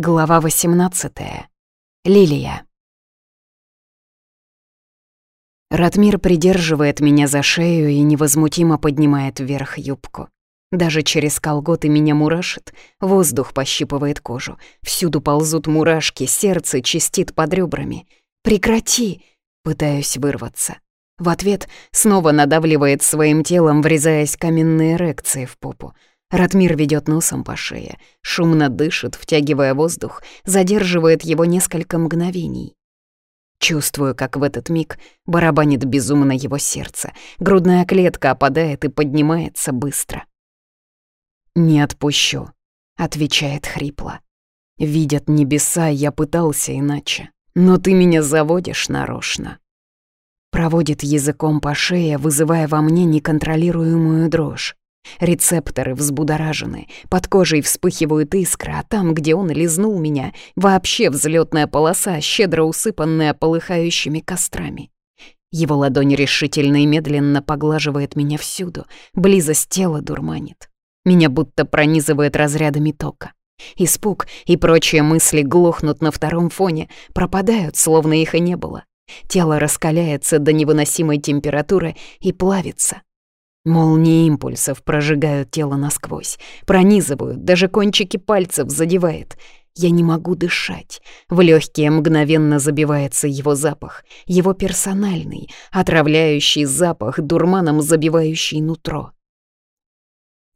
Глава 18. Лилия. Ратмир придерживает меня за шею и невозмутимо поднимает вверх юбку. Даже через колготы меня мурашит, воздух пощипывает кожу, всюду ползут мурашки, сердце чистит под ребрами. «Прекрати!» — пытаюсь вырваться. В ответ снова надавливает своим телом, врезаясь каменные эрекции в попу. Ратмир ведет носом по шее, шумно дышит, втягивая воздух, задерживает его несколько мгновений. Чувствую, как в этот миг барабанит безумно его сердце, грудная клетка опадает и поднимается быстро. «Не отпущу», — отвечает хрипло. «Видят небеса, я пытался иначе, но ты меня заводишь нарочно». Проводит языком по шее, вызывая во мне неконтролируемую дрожь. Рецепторы взбудоражены, под кожей вспыхивают искры, а там, где он лизнул меня, вообще взлетная полоса, щедро усыпанная полыхающими кострами. Его ладонь решительно и медленно поглаживает меня всюду, близость тела дурманит. Меня будто пронизывает разрядами тока. Испуг и прочие мысли глохнут на втором фоне, пропадают, словно их и не было. Тело раскаляется до невыносимой температуры и плавится. Молнии импульсов прожигают тело насквозь, пронизывают, даже кончики пальцев задевает. Я не могу дышать. В легкие мгновенно забивается его запах, его персональный, отравляющий запах, дурманом забивающий нутро.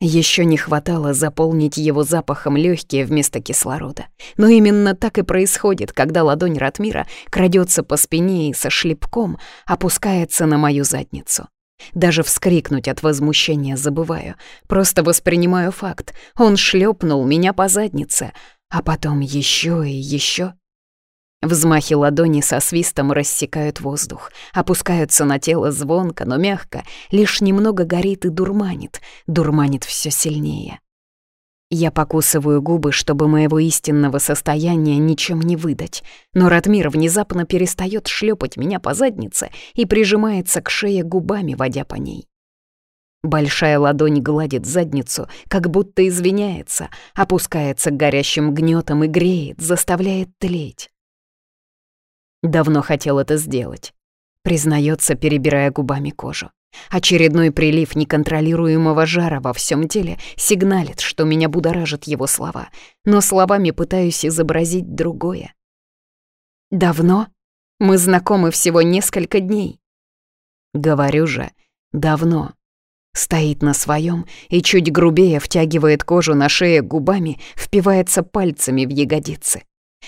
Еще не хватало заполнить его запахом легкие вместо кислорода. Но именно так и происходит, когда ладонь Ратмира крадется по спине и со шлепком опускается на мою задницу. Даже вскрикнуть от возмущения забываю. Просто воспринимаю факт. Он шлепнул меня по заднице, а потом еще и еще. Взмахи ладони со свистом рассекают воздух, опускаются на тело звонко, но мягко, лишь немного горит и дурманит, дурманит все сильнее. Я покусываю губы, чтобы моего истинного состояния ничем не выдать, но Ратмир внезапно перестает шлепать меня по заднице и прижимается к шее губами, водя по ней. Большая ладонь гладит задницу, как будто извиняется, опускается к горящим гнетом и греет, заставляет тлеть. Давно хотел это сделать, признается, перебирая губами кожу. Очередной прилив неконтролируемого жара во всем теле сигналит, что меня будоражат его слова, но словами пытаюсь изобразить другое. «Давно? Мы знакомы всего несколько дней». Говорю же, «давно». Стоит на своем и чуть грубее втягивает кожу на шее губами, впивается пальцами в ягодицы.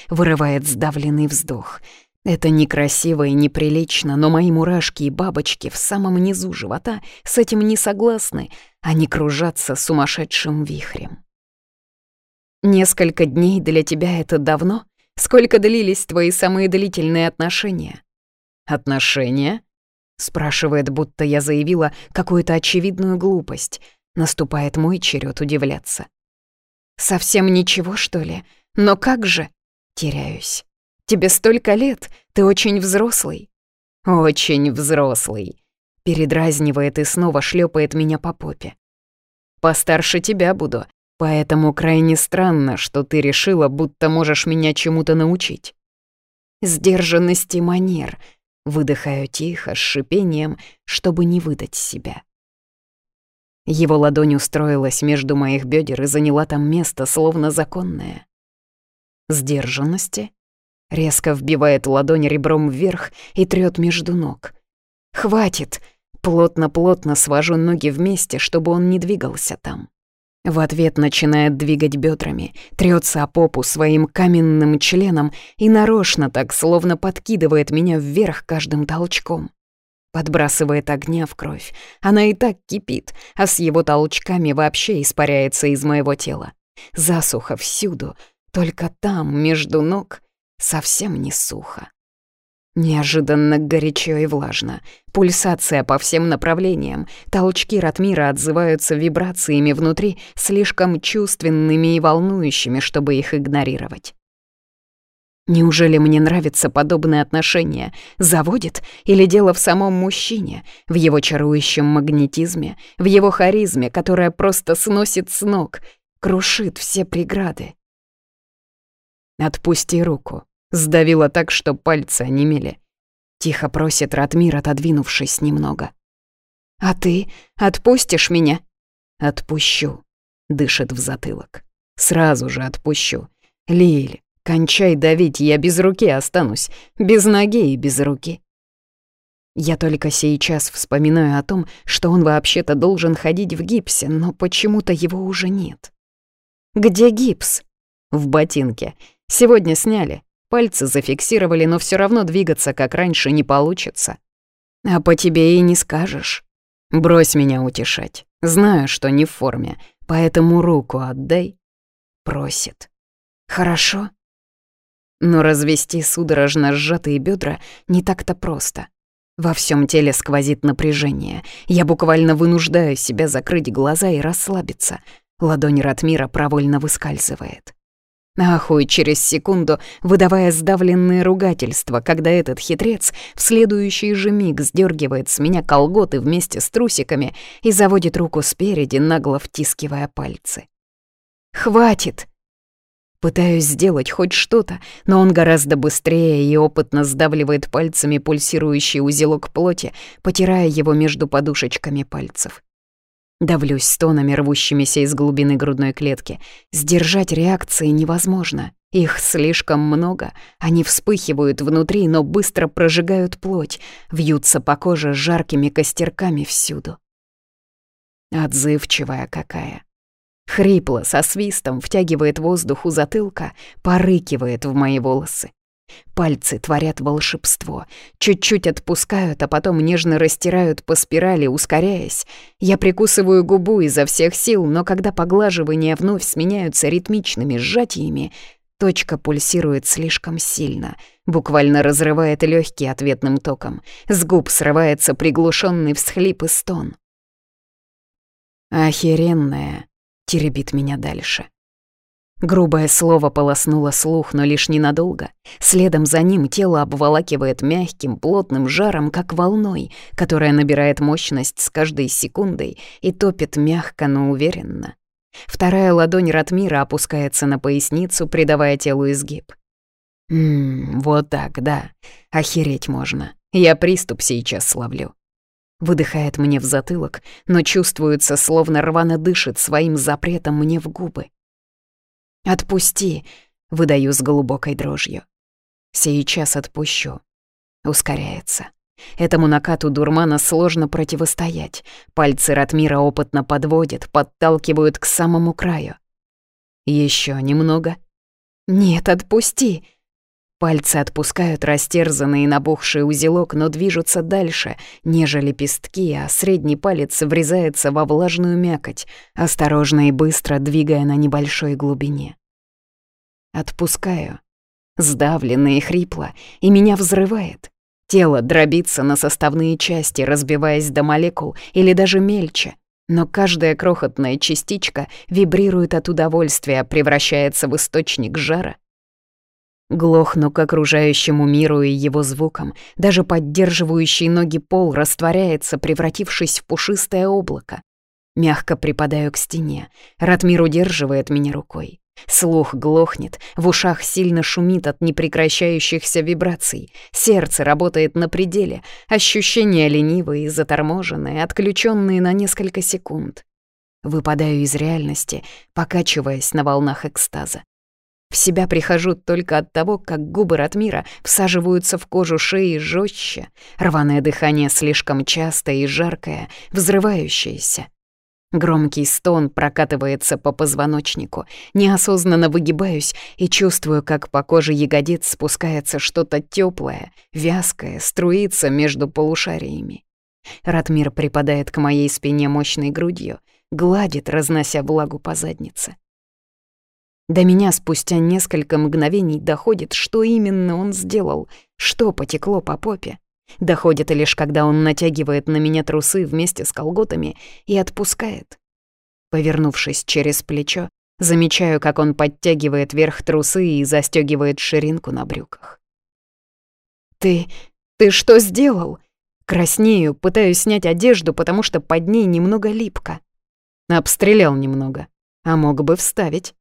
Вырывает сдавленный вздох — это некрасиво и неприлично, но мои мурашки и бабочки в самом низу живота с этим не согласны, они кружатся сумасшедшим вихрем. Несколько дней для тебя это давно? Сколько длились твои самые длительные отношения? Отношения? Спрашивает, будто я заявила какую-то очевидную глупость. Наступает мой черед удивляться. Совсем ничего, что ли? Но как же? Теряюсь. Тебе столько лет, ты очень взрослый». «Очень взрослый», — передразнивает и снова шлепает меня по попе. «Постарше тебя буду, поэтому крайне странно, что ты решила, будто можешь меня чему-то научить». «Сдержанность и манер», — выдыхаю тихо, с шипением, чтобы не выдать себя. Его ладонь устроилась между моих бедер и заняла там место, словно законное. «Сдержанности?» Резко вбивает ладонь ребром вверх и трёт между ног. «Хватит!» Плотно-плотно свожу ноги вместе, чтобы он не двигался там. В ответ начинает двигать бёдрами, трется о попу своим каменным членом и нарочно так, словно подкидывает меня вверх каждым толчком. Подбрасывает огня в кровь. Она и так кипит, а с его толчками вообще испаряется из моего тела. Засуха всюду, только там, между ног, совсем не сухо. Неожиданно горячо и влажно. Пульсация по всем направлениям. Толчки Ратмира отзываются вибрациями внутри, слишком чувственными и волнующими, чтобы их игнорировать. Неужели мне нравится подобное отношение? Заводит? Или дело в самом мужчине, в его чарующем магнетизме, в его харизме, которая просто сносит с ног, крушит все преграды? «Отпусти руку». Сдавила так, что пальцы онемели. Тихо просит Ратмир, отодвинувшись немного. «А ты отпустишь меня?» «Отпущу», — дышит в затылок. «Сразу же отпущу. Лиль, кончай давить, я без руки останусь. Без ноги и без руки». Я только сейчас вспоминаю о том, что он вообще-то должен ходить в гипсе, но почему-то его уже нет. «Где гипс?» «В ботинке. Сегодня сняли. Пальцы зафиксировали, но все равно двигаться, как раньше, не получится. А по тебе и не скажешь. Брось меня утешать. Знаю, что не в форме, поэтому руку отдай. Просит. Хорошо? Но развести судорожно сжатые бедра не так-то просто. Во всем теле сквозит напряжение. Я буквально вынуждаю себя закрыть глаза и расслабиться. Ладонь Ратмира провольно выскальзывает. Ахуй через секунду, выдавая сдавленные ругательства, когда этот хитрец в следующий же миг сдергивает с меня колготы вместе с трусиками и заводит руку спереди, нагло втискивая пальцы. «Хватит!» Пытаюсь сделать хоть что-то, но он гораздо быстрее и опытно сдавливает пальцами пульсирующий узелок плоти, потирая его между подушечками пальцев. Давлюсь стонами, рвущимися из глубины грудной клетки. Сдержать реакции невозможно. Их слишком много. Они вспыхивают внутри, но быстро прожигают плоть, вьются по коже жаркими костерками всюду. Отзывчивая какая. Хрипло, со свистом втягивает воздух у затылка, порыкивает в мои волосы. Пальцы творят волшебство. Чуть-чуть отпускают, а потом нежно растирают по спирали, ускоряясь. Я прикусываю губу изо всех сил, но когда поглаживания вновь сменяются ритмичными сжатиями, точка пульсирует слишком сильно, буквально разрывает легкие ответным током. С губ срывается приглушенный всхлип и стон. «Охеренная!» — теребит меня дальше. Грубое слово полоснуло слух, но лишь ненадолго. Следом за ним тело обволакивает мягким, плотным жаром, как волной, которая набирает мощность с каждой секундой и топит мягко, но уверенно. Вторая ладонь Ратмира опускается на поясницу, придавая телу изгиб. «Ммм, вот так, да. Охереть можно. Я приступ сейчас словлю». Выдыхает мне в затылок, но чувствуется, словно рвано дышит своим запретом мне в губы. «Отпусти!» — выдаю с глубокой дрожью. «Сейчас отпущу». Ускоряется. Этому накату дурмана сложно противостоять. Пальцы Ратмира опытно подводят, подталкивают к самому краю. Еще немного. «Нет, отпусти!» Пальцы отпускают растерзанный и набухший узелок, но движутся дальше, нежели пестки, а средний палец врезается во влажную мякоть, осторожно и быстро двигая на небольшой глубине. Отпускаю. Сдавленно и хрипло, и меня взрывает. Тело дробится на составные части, разбиваясь до молекул или даже мельче — но каждая крохотная частичка вибрирует от удовольствия, превращается в источник жара Глохну, к окружающему миру и его звукам, даже поддерживающий ноги пол растворяется, превратившись в пушистое облако. Мягко припадаю к стене, Ратмир удерживает меня рукой. Слух глохнет, в ушах сильно шумит от непрекращающихся вибраций, сердце работает на пределе, ощущения ленивые, заторможенные, отключенные на несколько секунд. Выпадаю из реальности, покачиваясь на волнах экстаза. В себя прихожу только от того, как губы Ратмира всаживаются в кожу шеи жестче, рваное дыхание слишком частое и жаркое, взрывающееся. Громкий стон прокатывается по позвоночнику. Неосознанно выгибаюсь и чувствую, как по коже ягодиц спускается что-то теплое, вязкое, струится между полушариями. Ратмир припадает к моей спине мощной грудью, гладит, разнося влагу по заднице. До меня спустя несколько мгновений доходит, что именно он сделал, что потекло по попе. Доходит лишь, когда он натягивает на меня трусы вместе с колготами и отпускает. Повернувшись через плечо, замечаю, как он подтягивает вверх трусы и застегивает ширинку на брюках. «Ты... ты что сделал?» Краснею, пытаюсь снять одежду, потому что под ней немного липко. Обстрелял немного, а мог бы вставить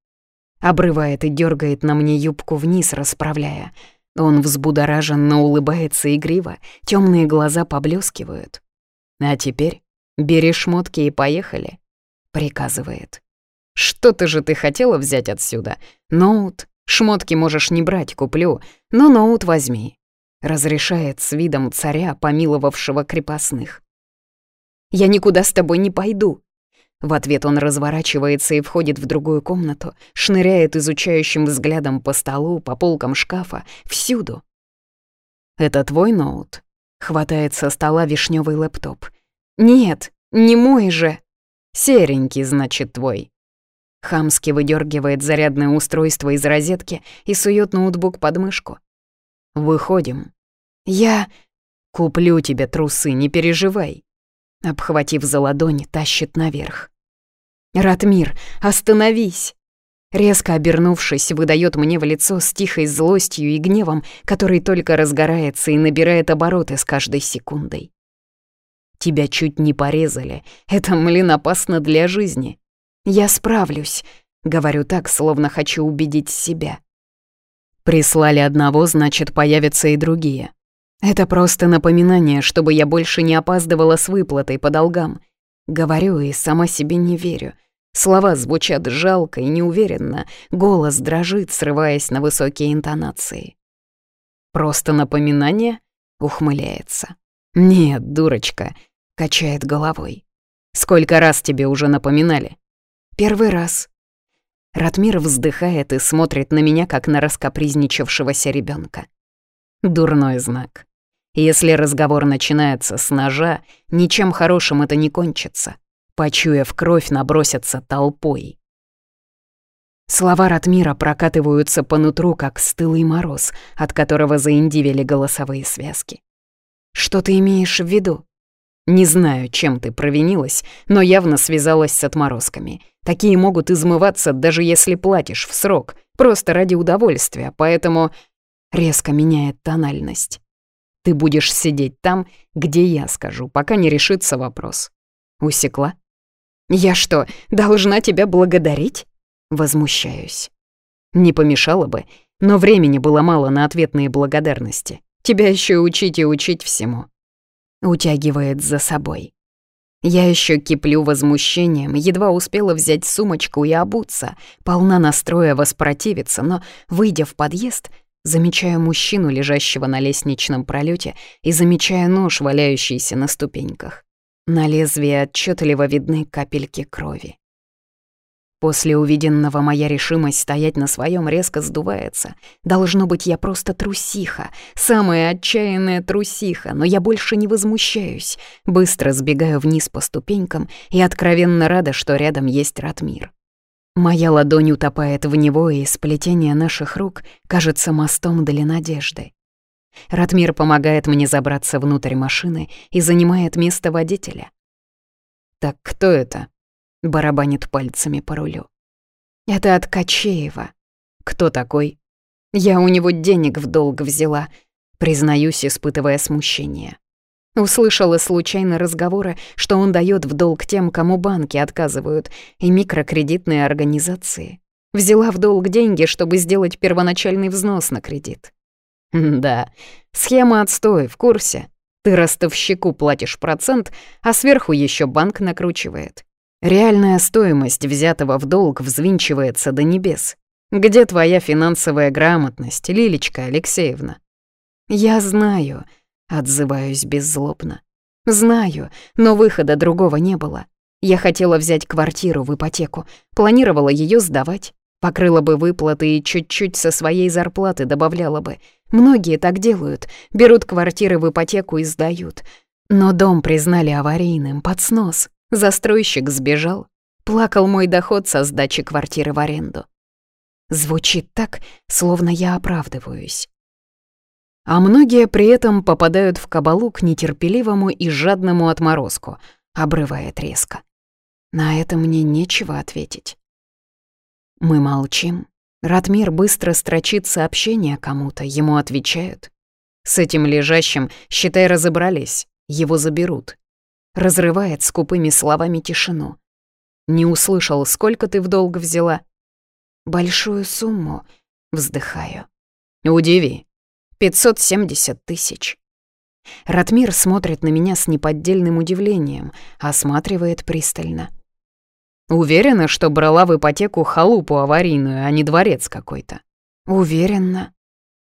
обрывает и дергает на мне юбку вниз, расправляя. Он взбудораженно улыбается игриво, темные глаза поблескивают. «А теперь бери шмотки и поехали», — приказывает. «Что-то же ты хотела взять отсюда? Ноут? Шмотки можешь не брать, куплю, но ноут возьми», — разрешает с видом царя, помиловавшего крепостных. «Я никуда с тобой не пойду», в ответ он разворачивается и входит в другую комнату, шныряет изучающим взглядом по столу, по полкам шкафа, всюду. «Это твой ноут?» — хватает со стола вишневый лэптоп. «Нет, не мой же!» «Серенький, значит, твой». Хамски выдергивает зарядное устройство из розетки и сует ноутбук под мышку. «Выходим». «Я...» «Куплю тебе трусы, не переживай», обхватив за ладонь, тащит наверх. «Ратмир, остановись!» Резко обернувшись, выдает мне в лицо с тихой злостью и гневом, который только разгорается и набирает обороты с каждой секундой. «Тебя чуть не порезали. Это, млин, опасно для жизни. Я справлюсь», — говорю так, словно хочу убедить себя. «Прислали одного, значит, появятся и другие. Это просто напоминание, чтобы я больше не опаздывала с выплатой по долгам». Говорю и сама себе не верю. Слова звучат жалко и неуверенно, голос дрожит, срываясь на высокие интонации. «Просто напоминание?» — ухмыляется. «Нет, дурочка», — качает головой. «Сколько раз тебе уже напоминали?» «Первый раз». Ратмир вздыхает и смотрит на меня, как на раскопризничавшегося ребенка. Дурной знак. Если разговор начинается с ножа, ничем хорошим это не кончится почуяв кровь, набросятся толпой. Слова Ратмира прокатываются по нутру, как стылый мороз, от которого заиндивели голосовые связки. «Что ты имеешь в виду?» «Не знаю, чем ты провинилась, но явно связалась с отморозками. Такие могут измываться, даже если платишь в срок, просто ради удовольствия, поэтому...» Резко меняет тональность. «Ты будешь сидеть там, где я скажу, пока не решится вопрос». Усекла? «Я что, должна тебя благодарить?» Возмущаюсь. Не помешало бы, но времени было мало на ответные благодарности. Тебя еще учить и учить всему. Утягивает за собой. Я еще киплю возмущением, едва успела взять сумочку и обуться, полна настроя воспротивиться, но, выйдя в подъезд, замечаю мужчину, лежащего на лестничном пролете, и замечаю нож, валяющийся на ступеньках. На лезвии отчетливо видны капельки крови. После увиденного моя решимость стоять на своем резко сдувается. Должно быть, я просто трусиха, самая отчаянная трусиха, но я больше не возмущаюсь. Быстро сбегаю вниз по ступенькам и откровенно рада, что рядом есть Ратмир. Моя ладонь утопает в него, и сплетение наших рук кажется мостом для надежды. Ратмир помогает мне забраться внутрь машины и занимает место водителя. «Так кто это?» — барабанит пальцами по рулю. «Это от Качеева». «Кто такой?» «Я у него денег в долг взяла», — признаюсь, испытывая смущение. Услышала случайно разговоры, что он дает в долг тем, кому банки отказывают, и микрокредитные организации. Взяла в долг деньги, чтобы сделать первоначальный взнос на кредит. М-м, да, схема отстой, в курсе. Ты ростовщику платишь процент, а сверху еще банк накручивает. Реальная стоимость взятого в долг взвинчивается до небес. Где твоя финансовая грамотность, Лилечка Алексеевна? Я знаю, отзываюсь беззлобно. Знаю, но выхода другого не было. Я хотела взять квартиру в ипотеку, планировала ее сдавать, покрыла бы выплаты и чуть-чуть со своей зарплаты добавляла бы — Многие так делают, берут квартиры в ипотеку и сдают. Но дом признали аварийным, под снос. Застройщик сбежал. Плакал мой доход со сдачи квартиры в аренду. Звучит так, словно я оправдываюсь. А многие при этом попадают в кабалу к нетерпеливому и жадному отморозку, обрывает резко. На это мне нечего ответить. Мы молчим. Радмир быстро строчит сообщение кому-то, ему отвечают. С этим лежащим, считай, разобрались, его заберут. Разрывает скупыми словами тишину. Не услышал, сколько ты в долг взяла. Большую сумму, вздыхаю. Удиви. 570 тысяч. Ратмир смотрит на меня с неподдельным удивлением, осматривает пристально. Уверена, что брала в ипотеку халупу аварийную, а не дворец какой-то. Уверена.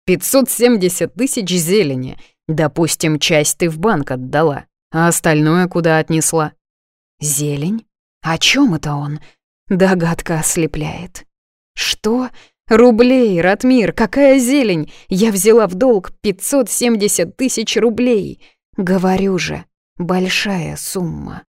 570 тысяч зелени. Допустим, часть ты в банк отдала, а остальное куда отнесла? Зелень? О чем это он? Догадка ослепляет. Что? Рублей, Ратмир, какая зелень? Я взяла в долг 570 тысяч рублей. Говорю же, большая сумма.